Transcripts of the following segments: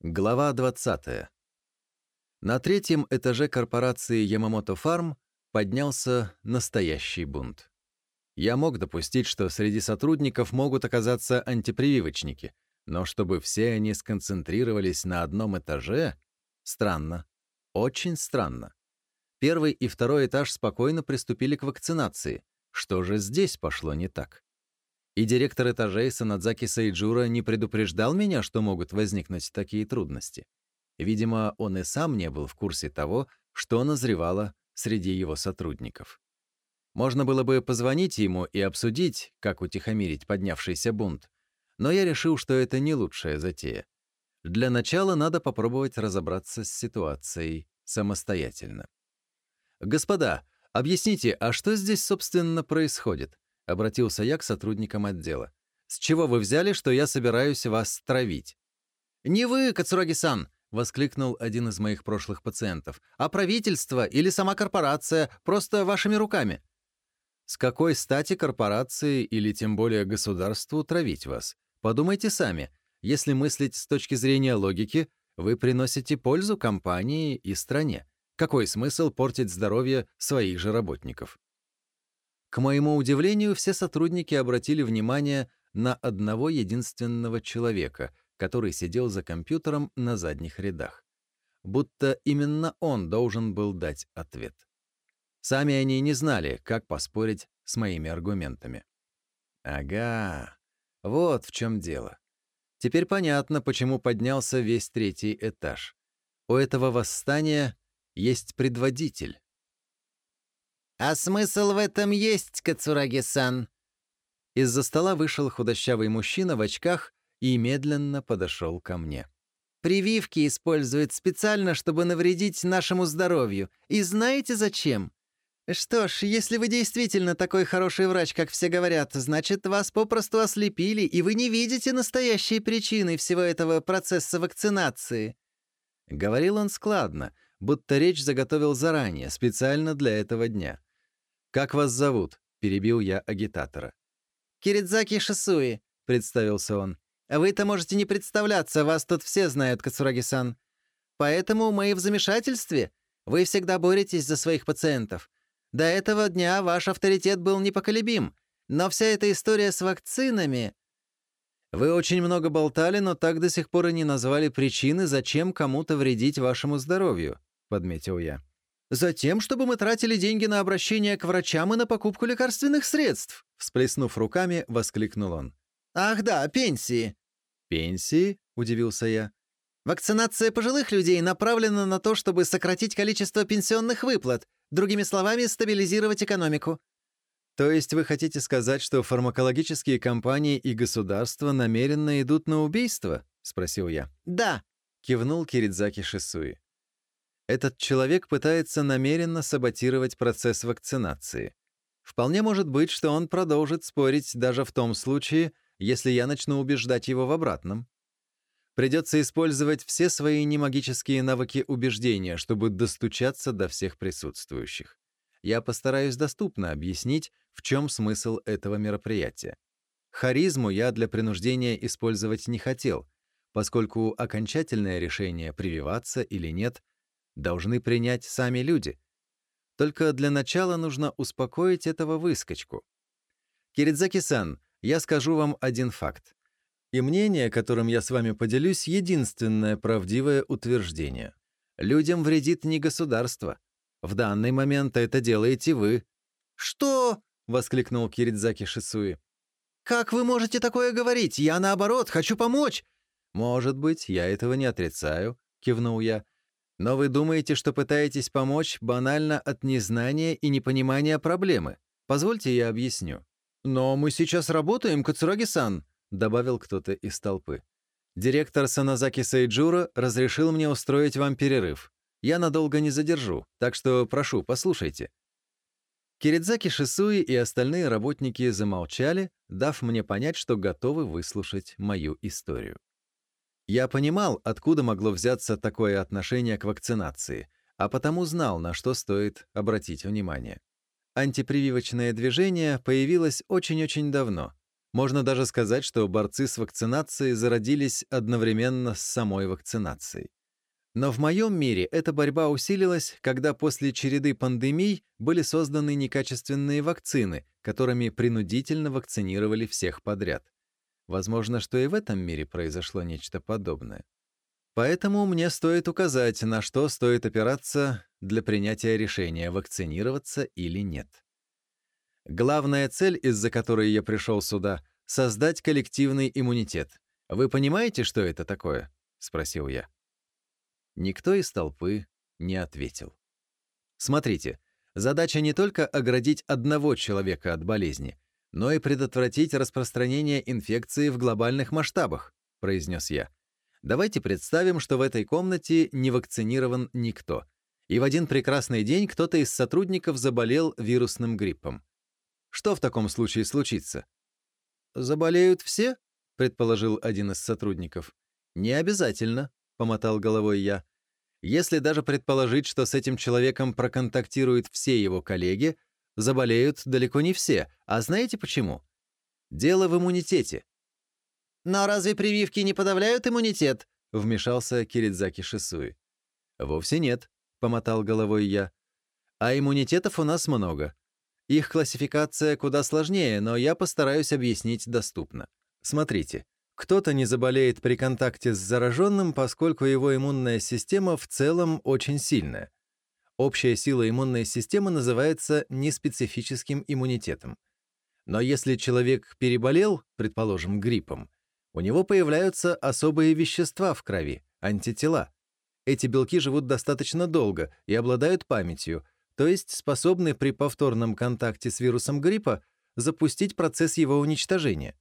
Глава 20. На третьем этаже корпорации Ямамото Фарм поднялся настоящий бунт. Я мог допустить, что среди сотрудников могут оказаться антипрививочники, но чтобы все они сконцентрировались на одном этаже — странно. Очень странно. Первый и второй этаж спокойно приступили к вакцинации. Что же здесь пошло не так? И директор этажей Санадзаки Сайджура не предупреждал меня, что могут возникнуть такие трудности. Видимо, он и сам не был в курсе того, что назревало среди его сотрудников. Можно было бы позвонить ему и обсудить, как утихомирить поднявшийся бунт, но я решил, что это не лучшая затея. Для начала надо попробовать разобраться с ситуацией самостоятельно. «Господа, объясните, а что здесь, собственно, происходит?» — обратился я к сотрудникам отдела. «С чего вы взяли, что я собираюсь вас травить?» «Не вы, Кацураги-сан!» — воскликнул один из моих прошлых пациентов. «А правительство или сама корпорация просто вашими руками?» «С какой стати корпорации или тем более государству травить вас? Подумайте сами. Если мыслить с точки зрения логики, вы приносите пользу компании и стране. Какой смысл портить здоровье своих же работников?» К моему удивлению, все сотрудники обратили внимание на одного единственного человека, который сидел за компьютером на задних рядах. Будто именно он должен был дать ответ. Сами они не знали, как поспорить с моими аргументами. Ага, вот в чем дело. Теперь понятно, почему поднялся весь третий этаж. У этого восстания есть предводитель. «А смысл в этом есть, Кацураги-сан?» Из-за стола вышел худощавый мужчина в очках и медленно подошел ко мне. «Прививки используют специально, чтобы навредить нашему здоровью. И знаете зачем? Что ж, если вы действительно такой хороший врач, как все говорят, значит, вас попросту ослепили, и вы не видите настоящей причины всего этого процесса вакцинации». Говорил он складно, будто речь заготовил заранее, специально для этого дня. «Как вас зовут?» — перебил я агитатора. «Киридзаки Шисуи», — представился он. «Вы-то можете не представляться, вас тут все знают, Кацураги-сан. Поэтому мы в замешательстве. Вы всегда боретесь за своих пациентов. До этого дня ваш авторитет был непоколебим. Но вся эта история с вакцинами...» «Вы очень много болтали, но так до сих пор и не назвали причины, зачем кому-то вредить вашему здоровью», — подметил я. Затем, чтобы мы тратили деньги на обращение к врачам и на покупку лекарственных средств», всплеснув руками, воскликнул он. «Ах да, пенсии». «Пенсии?» — удивился я. «Вакцинация пожилых людей направлена на то, чтобы сократить количество пенсионных выплат, другими словами, стабилизировать экономику». «То есть вы хотите сказать, что фармакологические компании и государства намеренно идут на убийство?» — спросил я. «Да», — кивнул Киридзаки Шисуи. Этот человек пытается намеренно саботировать процесс вакцинации. Вполне может быть, что он продолжит спорить даже в том случае, если я начну убеждать его в обратном. Придется использовать все свои немагические навыки убеждения, чтобы достучаться до всех присутствующих. Я постараюсь доступно объяснить, в чем смысл этого мероприятия. Харизму я для принуждения использовать не хотел, поскольку окончательное решение, прививаться или нет, должны принять сами люди. Только для начала нужно успокоить этого выскочку. Киридзаки-сан, я скажу вам один факт. И мнение, которым я с вами поделюсь, единственное правдивое утверждение. Людям вредит не государство. В данный момент это делаете вы. «Что?» — воскликнул Киридзаки Шисуи. «Как вы можете такое говорить? Я, наоборот, хочу помочь!» «Может быть, я этого не отрицаю», — кивнул я. Но вы думаете, что пытаетесь помочь банально от незнания и непонимания проблемы. Позвольте я объясню. «Но мы сейчас работаем, Кацураги-сан», — добавил кто-то из толпы. «Директор Саназаки Сайджура разрешил мне устроить вам перерыв. Я надолго не задержу, так что прошу, послушайте». Киридзаки Шисуи и остальные работники замолчали, дав мне понять, что готовы выслушать мою историю. Я понимал, откуда могло взяться такое отношение к вакцинации, а потому знал, на что стоит обратить внимание. Антипрививочное движение появилось очень-очень давно. Можно даже сказать, что борцы с вакцинацией зародились одновременно с самой вакцинацией. Но в моем мире эта борьба усилилась, когда после череды пандемий были созданы некачественные вакцины, которыми принудительно вакцинировали всех подряд. Возможно, что и в этом мире произошло нечто подобное. Поэтому мне стоит указать, на что стоит опираться для принятия решения, вакцинироваться или нет. Главная цель, из-за которой я пришел сюда — создать коллективный иммунитет. Вы понимаете, что это такое? — спросил я. Никто из толпы не ответил. Смотрите, задача не только оградить одного человека от болезни, но и предотвратить распространение инфекции в глобальных масштабах, произнес я. Давайте представим, что в этой комнате не вакцинирован никто. И в один прекрасный день кто-то из сотрудников заболел вирусным гриппом. Что в таком случае случится? «Заболеют все?» — предположил один из сотрудников. «Не обязательно», — помотал головой я. «Если даже предположить, что с этим человеком проконтактируют все его коллеги, заболеют далеко не все. А знаете почему? Дело в иммунитете». «Но разве прививки не подавляют иммунитет?» — вмешался Киридзаки Шисуи. «Вовсе нет», — помотал головой я. «А иммунитетов у нас много. Их классификация куда сложнее, но я постараюсь объяснить доступно. Смотрите, кто-то не заболеет при контакте с зараженным, поскольку его иммунная система в целом очень сильная. Общая сила иммунной системы называется неспецифическим иммунитетом. Но если человек переболел, предположим, гриппом, у него появляются особые вещества в крови, антитела. Эти белки живут достаточно долго и обладают памятью, то есть способны при повторном контакте с вирусом гриппа запустить процесс его уничтожения.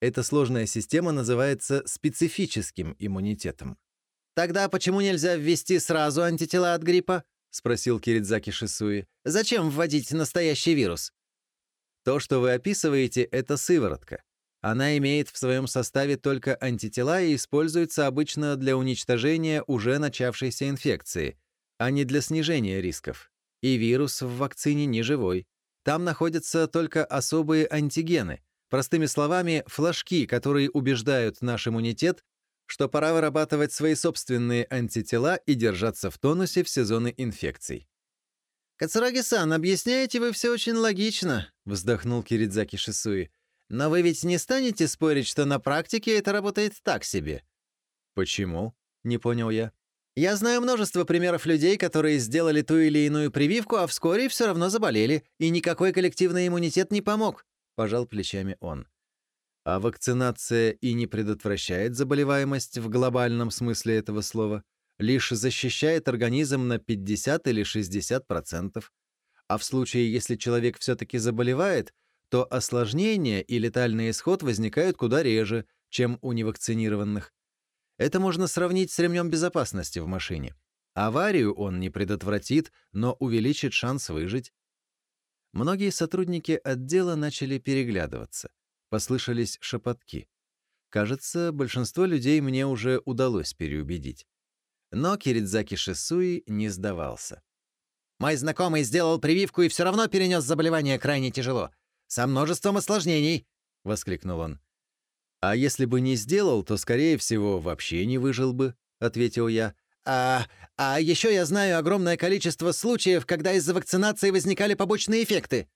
Эта сложная система называется специфическим иммунитетом. «Тогда почему нельзя ввести сразу антитела от гриппа?» — спросил Киридзаки Шисуи. «Зачем вводить настоящий вирус?» То, что вы описываете, это сыворотка. Она имеет в своем составе только антитела и используется обычно для уничтожения уже начавшейся инфекции, а не для снижения рисков. И вирус в вакцине не живой. Там находятся только особые антигены, простыми словами, флажки, которые убеждают наш иммунитет, что пора вырабатывать свои собственные антитела и держаться в тонусе в сезоны инфекций. «Кацураги-сан, объясняете вы все очень логично», — вздохнул Киридзаки Шисуи. «Но вы ведь не станете спорить, что на практике это работает так себе?» «Почему?» — не понял я. Я знаю множество примеров людей, которые сделали ту или иную прививку, а вскоре все равно заболели, и никакой коллективный иммунитет не помог», — пожал плечами он. А вакцинация и не предотвращает заболеваемость в глобальном смысле этого слова, лишь защищает организм на 50 или 60%. А в случае, если человек все-таки заболевает, то осложнения и летальный исход возникают куда реже, чем у невакцинированных. Это можно сравнить с ремнем безопасности в машине. Аварию он не предотвратит, но увеличит шанс выжить. Многие сотрудники отдела начали переглядываться. Послышались шепотки. Кажется, большинство людей мне уже удалось переубедить. Но Киридзаки Шисуи не сдавался. «Мой знакомый сделал прививку и все равно перенес заболевание крайне тяжело. Со множеством осложнений!» — воскликнул он. «А если бы не сделал, то, скорее всего, вообще не выжил бы», — ответил я. «А, а еще я знаю огромное количество случаев, когда из-за вакцинации возникали побочные эффекты».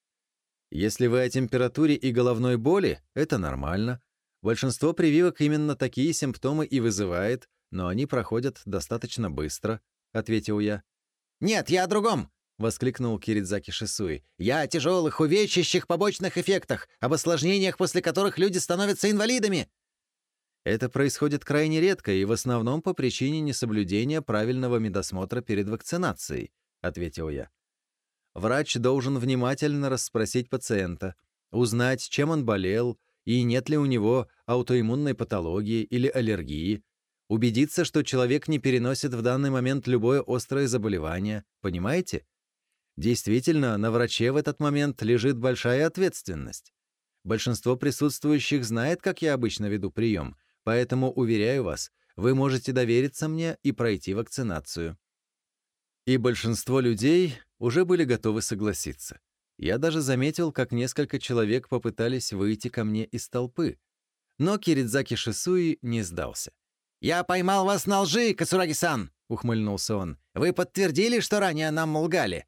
«Если вы о температуре и головной боли, это нормально. Большинство прививок именно такие симптомы и вызывает, но они проходят достаточно быстро», — ответил я. «Нет, я о другом воскликнул Киридзаки Шисуи. «Я о тяжелых, увечащих побочных эффектах, об осложнениях, после которых люди становятся инвалидами!» Это происходит крайне редко и в основном по причине несоблюдения правильного медосмотра перед вакцинацией, ответил я. Врач должен внимательно расспросить пациента, узнать, чем он болел и нет ли у него аутоиммунной патологии или аллергии, убедиться, что человек не переносит в данный момент любое острое заболевание, понимаете? Действительно, на враче в этот момент лежит большая ответственность. Большинство присутствующих знает, как я обычно веду прием, поэтому, уверяю вас, вы можете довериться мне и пройти вакцинацию. И большинство людей уже были готовы согласиться. Я даже заметил, как несколько человек попытались выйти ко мне из толпы. Но Киридзаки Шисуи не сдался. «Я поймал вас на лжи, Кацураги-сан!» — ухмыльнулся он. «Вы подтвердили, что ранее нам лгали?»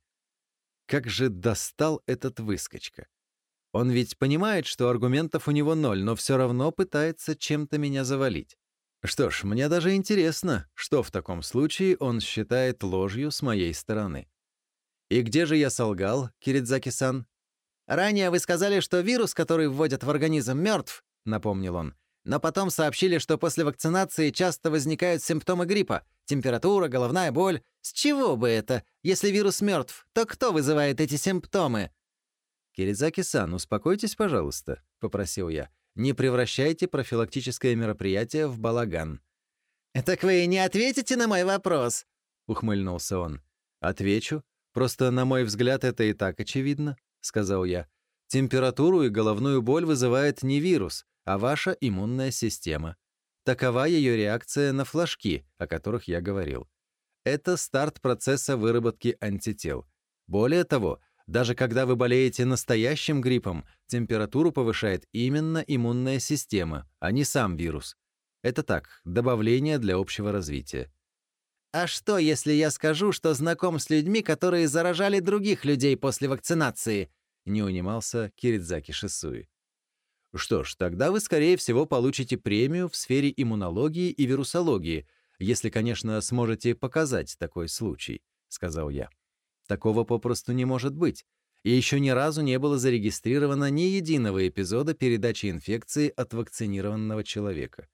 Как же достал этот выскочка. Он ведь понимает, что аргументов у него ноль, но все равно пытается чем-то меня завалить. Что ж, мне даже интересно, что в таком случае он считает ложью с моей стороны. И где же я солгал, Киридзаки-сан? «Ранее вы сказали, что вирус, который вводят в организм, мертв», — напомнил он. «Но потом сообщили, что после вакцинации часто возникают симптомы гриппа. Температура, головная боль. С чего бы это? Если вирус мертв, то кто вызывает эти симптомы?» «Киризаки-сан, успокойтесь, пожалуйста», — попросил я. «Не превращайте профилактическое мероприятие в балаган». «Так вы не ответите на мой вопрос?» — ухмыльнулся он. «Отвечу. Просто, на мой взгляд, это и так очевидно», — сказал я. «Температуру и головную боль вызывает не вирус, а ваша иммунная система. Такова ее реакция на флажки, о которых я говорил. Это старт процесса выработки антител. Более того, даже когда вы болеете настоящим гриппом, температуру повышает именно иммунная система, а не сам вирус. Это так, добавление для общего развития. «А что, если я скажу, что знаком с людьми, которые заражали других людей после вакцинации?» — не унимался Киридзаки Шисуи. Что ж, тогда вы, скорее всего, получите премию в сфере иммунологии и вирусологии, если, конечно, сможете показать такой случай, сказал я. Такого попросту не может быть. И еще ни разу не было зарегистрировано ни единого эпизода передачи инфекции от вакцинированного человека.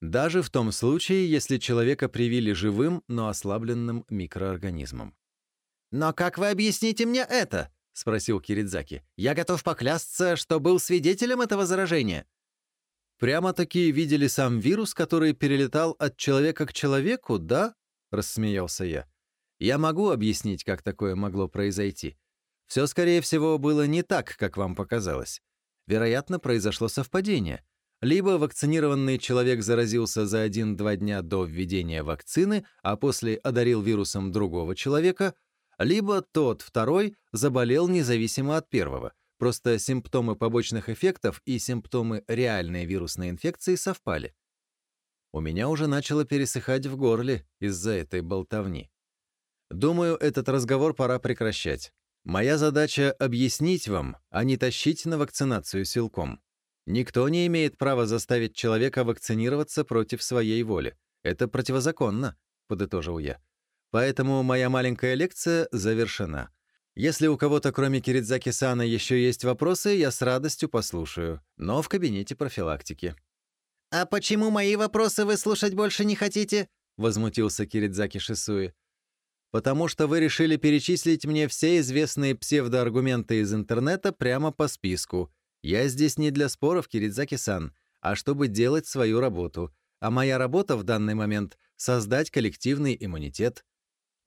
Даже в том случае, если человека привили живым, но ослабленным микроорганизмом. «Но как вы объясните мне это?» — спросил Киридзаки. «Я готов поклясться, что был свидетелем этого заражения». «Прямо-таки видели сам вирус, который перелетал от человека к человеку, да?» — рассмеялся я. «Я могу объяснить, как такое могло произойти. Все, скорее всего, было не так, как вам показалось. Вероятно, произошло совпадение. Либо вакцинированный человек заразился за один-два дня до введения вакцины, а после одарил вирусом другого человека — либо тот, второй, заболел независимо от первого. Просто симптомы побочных эффектов и симптомы реальной вирусной инфекции совпали. У меня уже начало пересыхать в горле из-за этой болтовни. Думаю, этот разговор пора прекращать. Моя задача — объяснить вам, а не тащить на вакцинацию силком. Никто не имеет права заставить человека вакцинироваться против своей воли. Это противозаконно, — подытожил я. Поэтому моя маленькая лекция завершена. Если у кого-то, кроме Киридзаки-сана, еще есть вопросы, я с радостью послушаю, но в кабинете профилактики. «А почему мои вопросы вы слушать больше не хотите?» — возмутился Киридзаки Шисуи. «Потому что вы решили перечислить мне все известные псевдоаргументы из интернета прямо по списку. Я здесь не для споров, Киридзаки-сан, а чтобы делать свою работу. А моя работа в данный момент — создать коллективный иммунитет,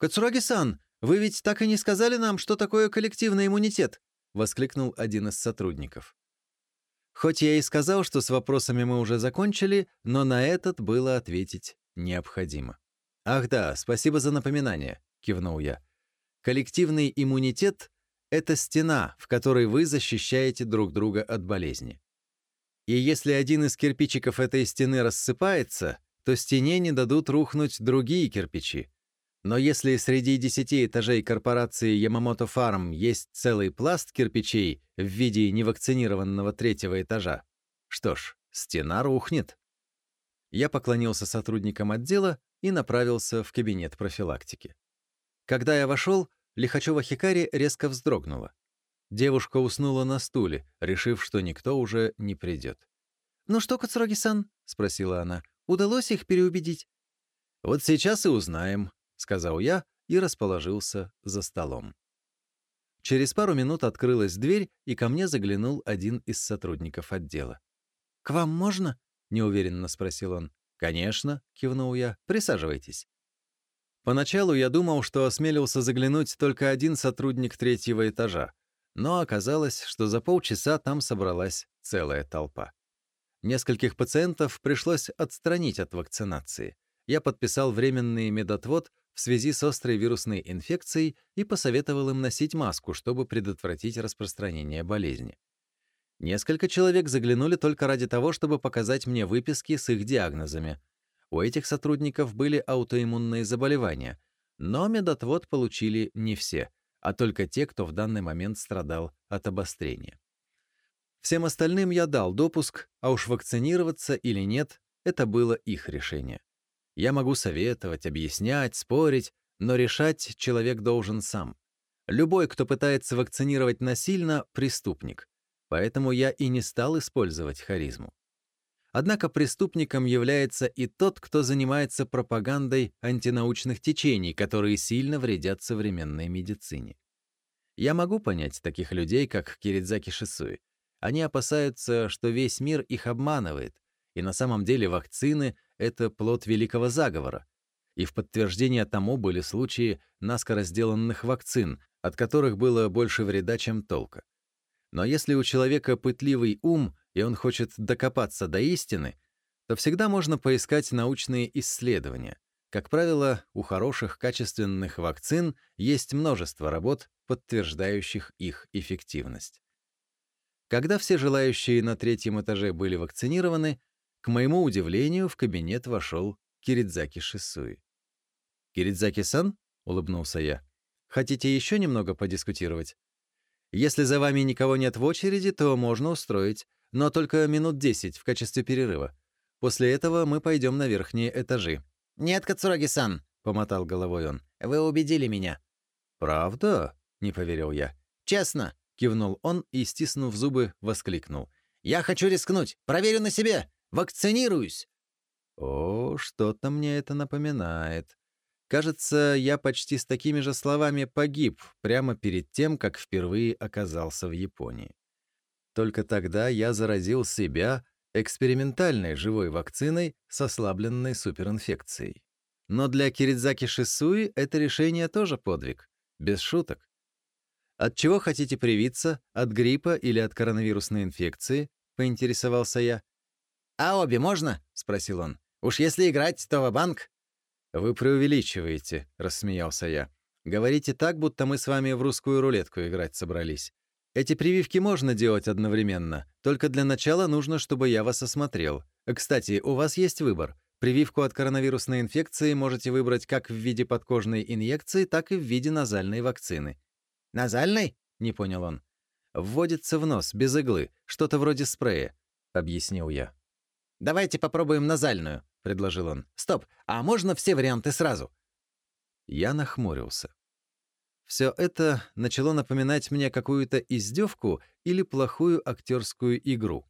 «Кацураги-сан, вы ведь так и не сказали нам, что такое коллективный иммунитет?» — воскликнул один из сотрудников. Хоть я и сказал, что с вопросами мы уже закончили, но на этот было ответить необходимо. «Ах да, спасибо за напоминание», — кивнул я. «Коллективный иммунитет — это стена, в которой вы защищаете друг друга от болезни. И если один из кирпичиков этой стены рассыпается, то стене не дадут рухнуть другие кирпичи, но если среди десяти этажей корпорации Yamamoto Farm есть целый пласт кирпичей в виде невакцинированного третьего этажа, что ж, стена рухнет. Я поклонился сотрудникам отдела и направился в кабинет профилактики. Когда я вошел, Лихачева Хикари резко вздрогнула. Девушка уснула на стуле, решив, что никто уже не придет. «Ну что, Кацураги-сан?» — спросила она. «Удалось их переубедить?» «Вот сейчас и узнаем», сказал я и расположился за столом. Через пару минут открылась дверь, и ко мне заглянул один из сотрудников отдела. «К вам можно?» — неуверенно спросил он. «Конечно», — кивнул я. «Присаживайтесь». Поначалу я думал, что осмелился заглянуть только один сотрудник третьего этажа, но оказалось, что за полчаса там собралась целая толпа. Нескольких пациентов пришлось отстранить от вакцинации. Я подписал временный медотвод, в связи с острой вирусной инфекцией и посоветовал им носить маску, чтобы предотвратить распространение болезни. Несколько человек заглянули только ради того, чтобы показать мне выписки с их диагнозами. У этих сотрудников были аутоиммунные заболевания, но медотвод получили не все, а только те, кто в данный момент страдал от обострения. Всем остальным я дал допуск, а уж вакцинироваться или нет — это было их решение. Я могу советовать, объяснять, спорить, но решать человек должен сам. Любой, кто пытается вакцинировать насильно, — преступник. Поэтому я и не стал использовать харизму. Однако преступником является и тот, кто занимается пропагандой антинаучных течений, которые сильно вредят современной медицине. Я могу понять таких людей, как Киридзаки Шисуи. Они опасаются, что весь мир их обманывает, и на самом деле вакцины — это плод великого заговора. И в подтверждение тому были случаи наскоро сделанных вакцин, от которых было больше вреда, чем толка. Но если у человека пытливый ум, и он хочет докопаться до истины, то всегда можно поискать научные исследования. Как правило, у хороших качественных вакцин есть множество работ, подтверждающих их эффективность. Когда все желающие на третьем этаже были вакцинированы, к моему удивлению, в кабинет вошел Киридзаки Шисуи. «Киридзаки-сан?» — улыбнулся я. «Хотите еще немного подискутировать?» Если за вами никого нет в очереди, то можно устроить, но только минут 10 в качестве перерыва. После этого мы пойдем на верхние этажи». «Нет, Кацураги-сан», — помотал головой он. «Вы убедили меня». «Правда?» — не поверил я. «Честно», — кивнул он и, стиснув зубы, воскликнул. «Я хочу рискнуть. Проверю на себе. Вакцинируюсь». «О, что-то мне это напоминает. Кажется, я почти с такими же словами погиб прямо перед тем, как впервые оказался в Японии. Только тогда я заразил себя экспериментальной живой вакциной с ослабленной суперинфекцией. Но для Киридзаки Шисуи это решение тоже подвиг. Без шуток. От чего хотите привиться? От гриппа или от коронавирусной инфекции? Поинтересовался я. «А обе можно?» — спросил он. «Уж если играть, то в банк «Вы преувеличиваете», — рассмеялся я. «Говорите так, будто мы с вами в русскую рулетку играть собрались. Эти прививки можно делать одновременно, только для начала нужно, чтобы я вас осмотрел. Кстати, у вас есть выбор. Прививку от коронавирусной инфекции можете выбрать как в виде подкожной инъекции, так и в виде назальной вакцины». «Назальной?» — не понял он. «Вводится в нос, без иглы, что-то вроде спрея», — объяснил я. «Давайте попробуем назальную», — предложил он. «Стоп, а можно все варианты сразу?» Я нахмурился. Все это начало напоминать мне какую-то издевку или плохую актерскую игру.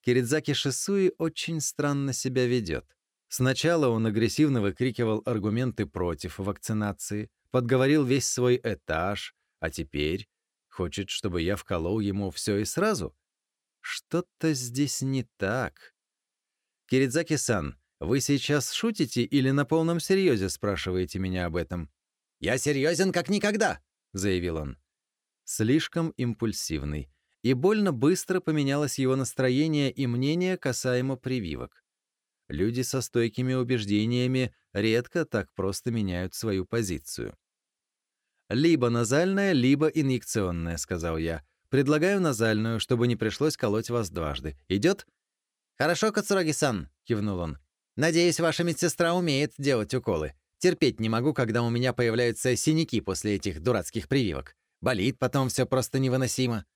Киридзаки Шисуи очень странно себя ведет. Сначала он агрессивно выкрикивал аргументы против вакцинации, подговорил весь свой этаж, а теперь хочет, чтобы я вколол ему все и сразу — что-то здесь не так. Киридзаки-сан, вы сейчас шутите или на полном серьезе спрашиваете меня об этом? «Я серьезен как никогда», — заявил он. Слишком импульсивный. И больно быстро поменялось его настроение и мнение касаемо прививок. Люди со стойкими убеждениями редко так просто меняют свою позицию. «Либо назальная, либо инъекционная», — сказал я. Предлагаю назальную, чтобы не пришлось колоть вас дважды. Идет? Хорошо, Кацураги-сан, кивнул он. Надеюсь, ваша медсестра умеет делать уколы. Терпеть не могу, когда у меня появляются синяки после этих дурацких прививок. Болит потом все просто невыносимо.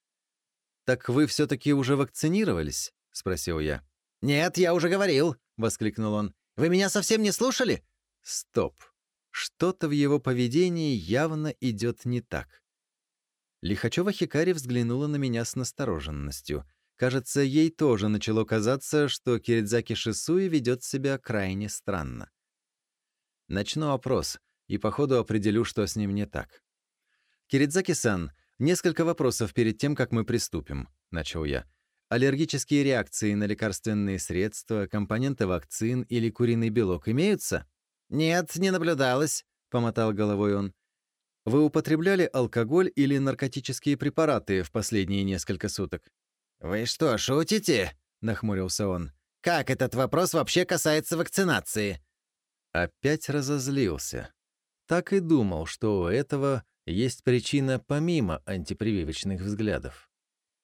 Так вы все таки уже вакцинировались? спросил я. Нет, я уже говорил, воскликнул он. Вы меня совсем не слушали? Стоп. Что-то в его поведении явно идет не так. Лихачева Хикари взглянула на меня с настороженностью. Кажется, ей тоже начало казаться, что Киридзаки Шисуи ведет себя крайне странно. Начну опрос, и по ходу определю, что с ним не так. «Киридзаки-сан, несколько вопросов перед тем, как мы приступим», — начал я. «Аллергические реакции на лекарственные средства, компоненты вакцин или куриный белок имеются?» «Нет, не наблюдалось», — помотал головой он. Вы употребляли алкоголь или наркотические препараты в последние несколько суток? Вы что, шутите? нахмурился он. Как этот вопрос вообще касается вакцинации? Опять разозлился. Так и думал, что у этого есть причина помимо антипрививочных взглядов.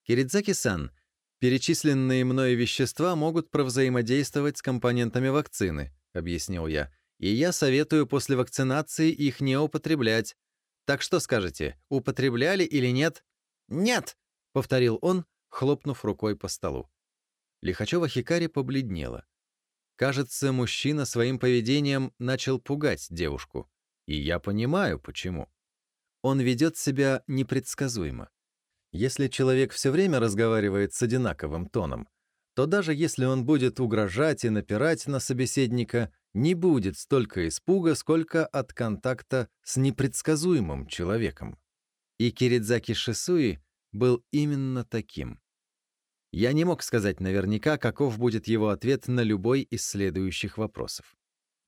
Киридзаки-сан, перечисленные мной вещества могут провзаимодействовать с компонентами вакцины, объяснил я, и я советую после вакцинации их не употреблять. Так что скажете, употребляли или нет? «Нет!» — повторил он, хлопнув рукой по столу. Лихачева Хикари побледнела. Кажется, мужчина своим поведением начал пугать девушку. И я понимаю, почему. Он ведет себя непредсказуемо. Если человек все время разговаривает с одинаковым тоном, то даже если он будет угрожать и напирать на собеседника, не будет столько испуга, сколько от контакта с непредсказуемым человеком. И Киридзаки Шисуи был именно таким. Я не мог сказать наверняка, каков будет его ответ на любой из следующих вопросов.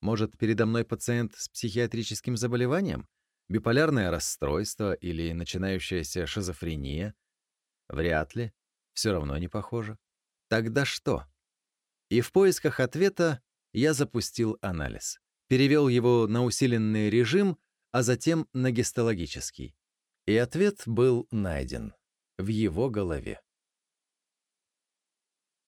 Может, передо мной пациент с психиатрическим заболеванием? Биполярное расстройство или начинающаяся шизофрения? Вряд ли. Все равно не похоже. Тогда что? И в поисках ответа я запустил анализ. Перевел его на усиленный режим, а затем на гистологический. И ответ был найден в его голове.